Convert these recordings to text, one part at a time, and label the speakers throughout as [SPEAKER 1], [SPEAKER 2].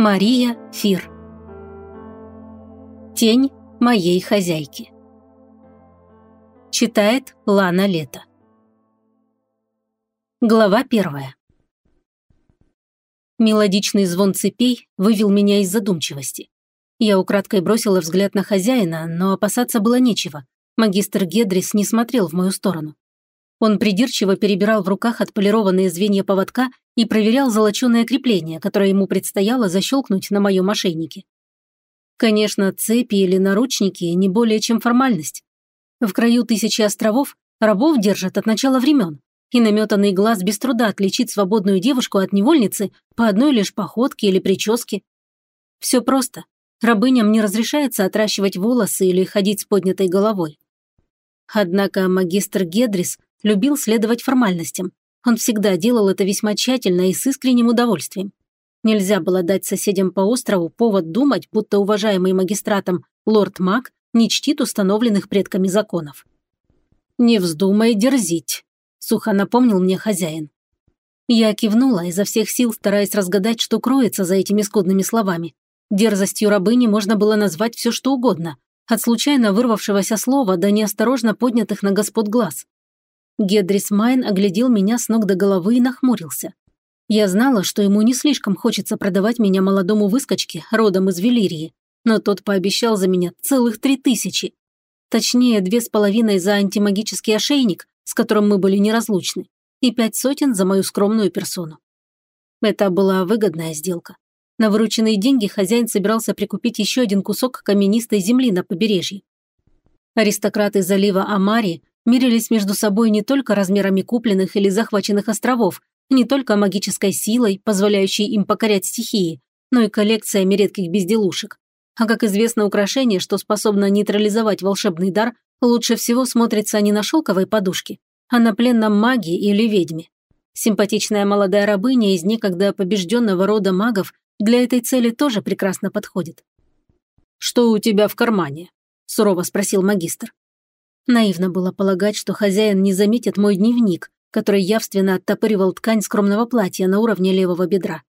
[SPEAKER 1] Мария Фир. Тень моей хозяйки. Читает Лана Лето. Глава первая. Мелодичный звон цепей вывел меня из задумчивости. Я украдкой бросила взгляд на хозяина, но опасаться было нечего. Магистр Гедрис не смотрел в мою сторону. Он придирчиво перебирал в руках отполированные звенья поводка и проверял золоченое крепление, которое ему предстояло защелкнуть на моем ошейнике. Конечно, цепи или наручники не более чем формальность. В краю тысячи островов рабов держат от начала времен, и наметанный глаз без труда отличит свободную девушку от невольницы по одной лишь походке или прическе. Все просто. Рабыням не разрешается отращивать волосы или ходить с поднятой головой. Однако магистр Гедрис любил следовать формальностям. Он всегда делал это весьма тщательно и с искренним удовольствием. Нельзя было дать соседям по острову повод думать, будто уважаемый магистратом лорд Мак не чтит установленных предками законов. «Не вздумай дерзить», – сухо напомнил мне хозяин. Я кивнула, изо всех сил стараясь разгадать, что кроется за этими скудными словами. Дерзостью рабыни можно было назвать все что угодно, от случайно вырвавшегося слова до неосторожно поднятых на господ глаз. Гедрис Майн оглядел меня с ног до головы и нахмурился. Я знала, что ему не слишком хочется продавать меня молодому выскочке, родом из Велирии, но тот пообещал за меня целых три тысячи. Точнее, две с половиной за антимагический ошейник, с которым мы были неразлучны, и пять сотен за мою скромную персону. Это была выгодная сделка. На вырученные деньги хозяин собирался прикупить еще один кусок каменистой земли на побережье. Аристократы залива Амари мирились между собой не только размерами купленных или захваченных островов, не только магической силой, позволяющей им покорять стихии, но и коллекциями редких безделушек. А как известно, украшение, что способно нейтрализовать волшебный дар, лучше всего смотрится не на шелковой подушке, а на пленном маге или ведьме. Симпатичная молодая рабыня из некогда побежденного рода магов для этой цели тоже прекрасно подходит. «Что у тебя в кармане?» – сурово спросил магистр. Наивно было полагать, что хозяин не заметит мой дневник, который явственно оттопыривал ткань скромного платья на уровне левого бедра.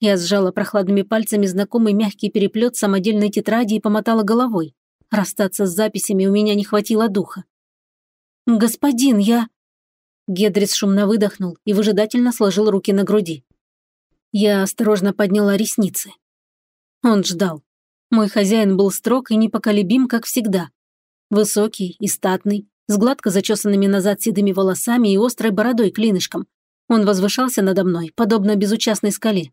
[SPEAKER 1] Я сжала прохладными пальцами знакомый мягкий переплет самодельной тетради и помотала головой. Расстаться с записями у меня не хватило духа. «Господин, я...» Гедрис шумно выдохнул и выжидательно сложил руки на груди. Я осторожно подняла ресницы. Он ждал. Мой хозяин был строг и непоколебим, как всегда. Высокий и статный, с гладко зачесанными назад седыми волосами и острой бородой клинышком. Он возвышался надо мной, подобно безучастной скале.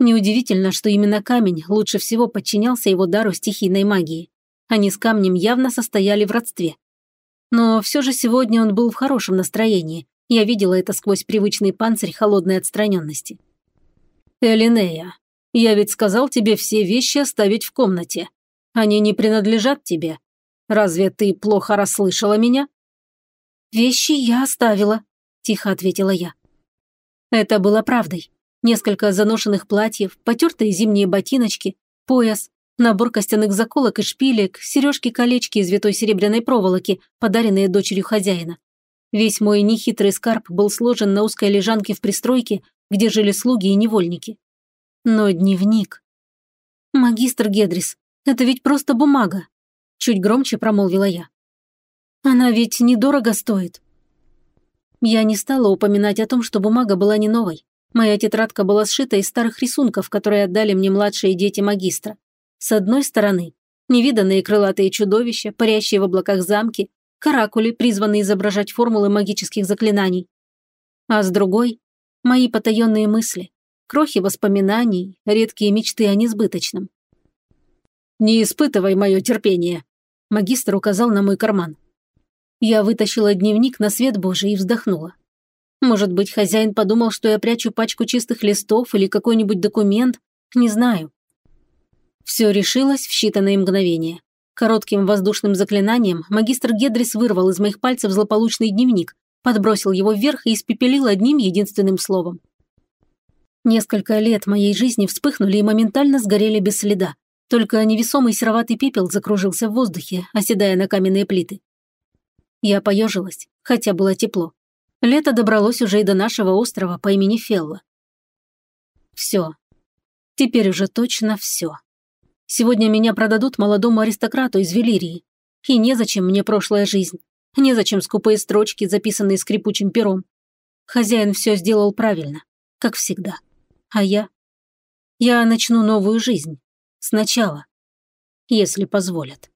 [SPEAKER 1] Неудивительно, что именно камень лучше всего подчинялся его дару стихийной магии. Они с камнем явно состояли в родстве. Но все же сегодня он был в хорошем настроении. Я видела это сквозь привычный панцирь холодной отстраненности. «Элинея, я ведь сказал тебе все вещи оставить в комнате. Они не принадлежат тебе, Разве ты плохо расслышала меня?» «Вещи я оставила», – тихо ответила я. Это было правдой. Несколько заношенных платьев, потертые зимние ботиночки, пояс, набор костяных заколок и шпилек, сережки-колечки из витой серебряной проволоки, подаренные дочерью хозяина. Весь мой нехитрый скарб был сложен на узкой лежанке в пристройке, где жили слуги и невольники. Но дневник... Магистр Гедрис, это ведь просто бумага, Чуть громче промолвила я. Она ведь недорого стоит. Я не стала упоминать о том, что бумага была не новой. Моя тетрадка была сшита из старых рисунков, которые отдали мне младшие дети магистра. С одной стороны, невиданные крылатые чудовища, парящие в облаках замки, каракули, призванные изображать формулы магических заклинаний. А с другой – мои потаенные мысли, крохи воспоминаний, редкие мечты о несбыточном. «Не испытывай мое терпение», Магистр указал на мой карман. Я вытащила дневник на свет Божий и вздохнула. Может быть, хозяин подумал, что я прячу пачку чистых листов или какой-нибудь документ? Не знаю. Все решилось в считанные мгновения. Коротким воздушным заклинанием магистр Гедрис вырвал из моих пальцев злополучный дневник, подбросил его вверх и испепелил одним единственным словом. Несколько лет моей жизни вспыхнули и моментально сгорели без следа. Только невесомый сероватый пепел закружился в воздухе, оседая на каменные плиты. Я поежилась, хотя было тепло. Лето добралось уже и до нашего острова по имени Фелла. Все. Теперь уже точно все. Сегодня меня продадут молодому аристократу из Велирии. И незачем мне прошлая жизнь. Незачем скупые строчки, записанные скрипучим пером. Хозяин все сделал правильно, как всегда. А я? Я начну новую жизнь. Сначала. Если позволят.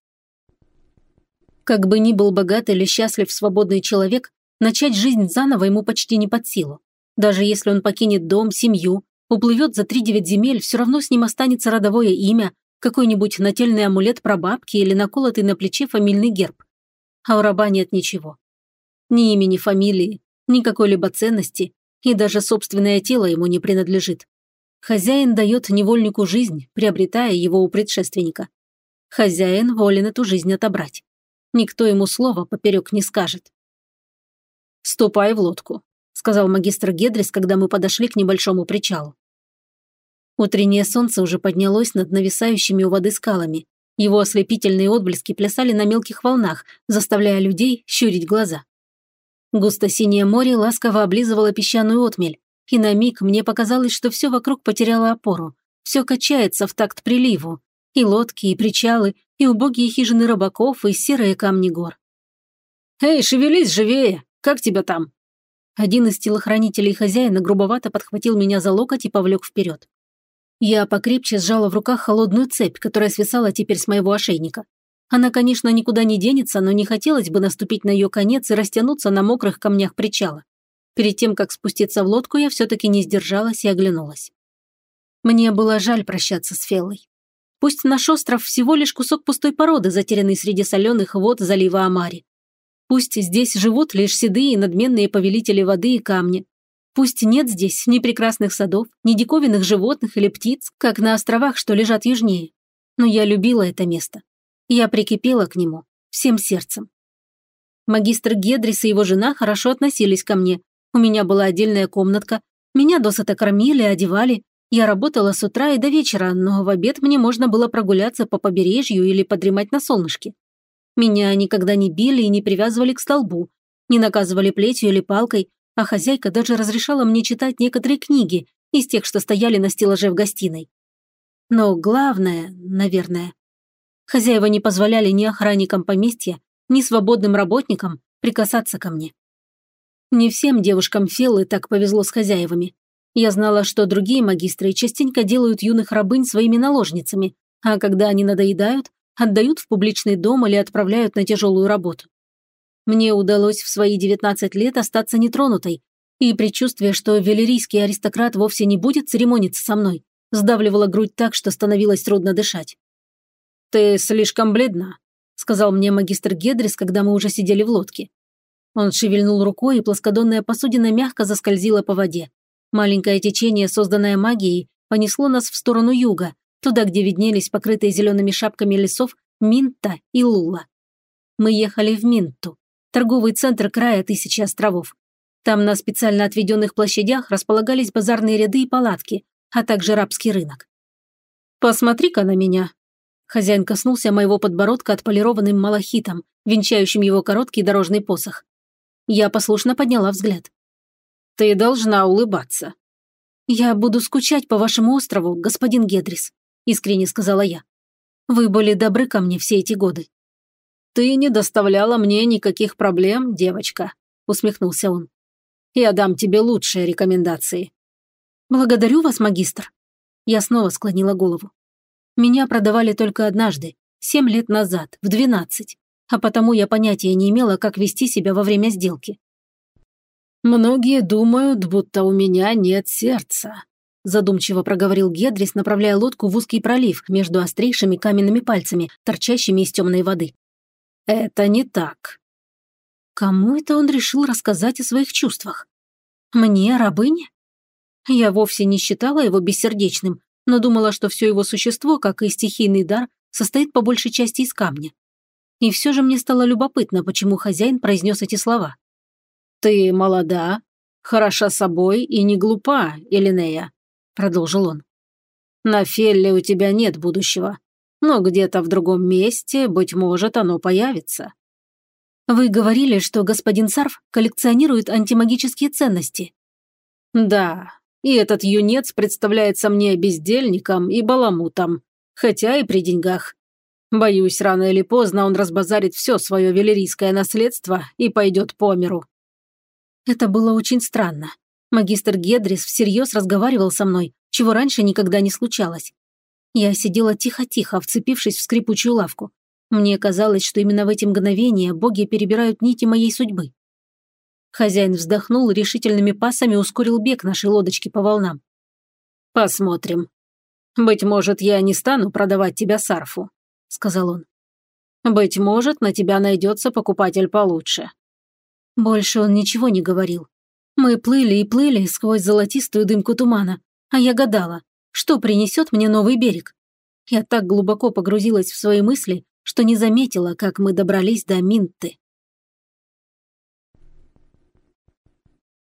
[SPEAKER 1] Как бы ни был богат или счастлив свободный человек, начать жизнь заново ему почти не под силу. Даже если он покинет дом, семью, уплывет за три-девять земель, все равно с ним останется родовое имя, какой-нибудь нательный амулет прабабки или наколотый на плече фамильный герб. А у раба нет ничего. Ни имени, фамилии, ни какой-либо ценности, и даже собственное тело ему не принадлежит. Хозяин дает невольнику жизнь, приобретая его у предшественника. Хозяин волен эту жизнь отобрать. Никто ему слова поперек не скажет. «Ступай в лодку», – сказал магистр Гедрис, когда мы подошли к небольшому причалу. Утреннее солнце уже поднялось над нависающими у воды скалами. Его ослепительные отблески плясали на мелких волнах, заставляя людей щурить глаза. Густо-синее море ласково облизывало песчаную отмель, и на миг мне показалось, что все вокруг потеряло опору. Все качается в такт приливу. И лодки, и причалы, и убогие хижины рыбаков, и серые камни гор. «Эй, шевелись живее! Как тебя там?» Один из телохранителей хозяина грубовато подхватил меня за локоть и повлек вперед. Я покрепче сжала в руках холодную цепь, которая свисала теперь с моего ошейника. Она, конечно, никуда не денется, но не хотелось бы наступить на ее конец и растянуться на мокрых камнях причала. Перед тем, как спуститься в лодку, я все-таки не сдержалась и оглянулась. Мне было жаль прощаться с Феллой. Пусть наш остров всего лишь кусок пустой породы, затерянный среди соленых вод залива Амари. Пусть здесь живут лишь седые и надменные повелители воды и камня, Пусть нет здесь ни прекрасных садов, ни диковинных животных или птиц, как на островах, что лежат южнее. Но я любила это место. Я прикипела к нему всем сердцем. Магистр Гедрис и его жена хорошо относились ко мне. У меня была отдельная комнатка, меня досыта кормили, одевали. Я работала с утра и до вечера, но в обед мне можно было прогуляться по побережью или подремать на солнышке. Меня никогда не били и не привязывали к столбу, не наказывали плетью или палкой, а хозяйка даже разрешала мне читать некоторые книги из тех, что стояли на стеллаже в гостиной. Но главное, наверное, хозяева не позволяли ни охранникам поместья, ни свободным работникам прикасаться ко мне. Не всем девушкам Феллы так повезло с хозяевами. Я знала, что другие магистры частенько делают юных рабынь своими наложницами, а когда они надоедают, отдают в публичный дом или отправляют на тяжелую работу. Мне удалось в свои 19 лет остаться нетронутой, и предчувствие, что велерийский аристократ вовсе не будет церемониться со мной, сдавливало грудь так, что становилось трудно дышать. «Ты слишком бледна», – сказал мне магистр Гедрис, когда мы уже сидели в лодке. Он шевельнул рукой, и плоскодонная посудина мягко заскользила по воде. Маленькое течение, созданное магией, понесло нас в сторону юга, туда, где виднелись покрытые зелеными шапками лесов Минта и Лула. Мы ехали в Минту торговый центр края тысячи островов. Там на специально отведенных площадях располагались базарные ряды и палатки, а также рабский рынок. «Посмотри-ка на меня!» Хозяин коснулся моего подбородка отполированным малахитом, венчающим его короткий дорожный посох. Я послушно подняла взгляд. «Ты должна улыбаться». «Я буду скучать по вашему острову, господин Гедрис», – искренне сказала я. «Вы были добры ко мне все эти годы». «Ты не доставляла мне никаких проблем, девочка», – усмехнулся он. «Я дам тебе лучшие рекомендации». «Благодарю вас, магистр». Я снова склонила голову. Меня продавали только однажды, семь лет назад, в двенадцать, а потому я понятия не имела, как вести себя во время сделки. «Многие думают, будто у меня нет сердца», задумчиво проговорил Гедрис, направляя лодку в узкий пролив между острейшими каменными пальцами, торчащими из темной воды. Это не так. Кому это он решил рассказать о своих чувствах? Мне, рабыне? Я вовсе не считала его бессердечным, но думала, что все его существо, как и стихийный дар, состоит по большей части из камня. И все же мне стало любопытно, почему хозяин произнес эти слова. «Ты молода, хороша собой и не глупа, Элинея», – продолжил он. «На Фелле у тебя нет будущего, но где-то в другом месте, быть может, оно появится. Вы говорили, что господин Сарф коллекционирует антимагические ценности. Да,
[SPEAKER 2] И этот юнец представляется мне бездельником и баламутом, хотя и при деньгах. Боюсь, рано или поздно он разбазарит все свое велерийское наследство и пойдет по миру.
[SPEAKER 1] Это было очень странно. Магистр Гедрис всерьез разговаривал со мной, чего раньше никогда не случалось. Я сидела тихо-тихо, вцепившись в скрипучую лавку. Мне казалось, что именно в эти мгновения боги перебирают нити моей судьбы. Хозяин вздохнул решительными пасами ускорил бег нашей лодочки по волнам.
[SPEAKER 2] «Посмотрим. Быть может, я не стану продавать тебя Сарфу», – сказал он. «Быть может, на тебя найдется покупатель получше».
[SPEAKER 1] Больше он ничего не говорил. Мы плыли и плыли сквозь золотистую дымку тумана, а я гадала, что принесет мне новый берег. Я так глубоко погрузилась в свои мысли, что не заметила, как мы добрались до Минты.